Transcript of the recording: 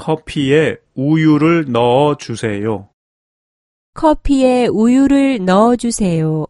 커피에 우유를 넣어 주세요. 커피에 우유를 넣어 주세요.